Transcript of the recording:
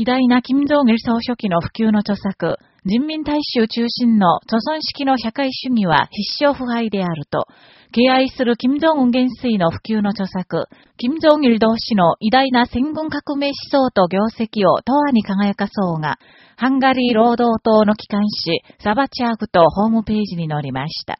偉大な金正義総書記の普及の著作、人民大衆中心の著存式の社会主義は必勝腐敗であると、敬愛する金正恩元帥の普及の著作、金正義同士の偉大な戦軍革命思想と業績を永遠に輝かそうが、ハンガリー労働党の機関紙、サバチャーグとホームページに載りました。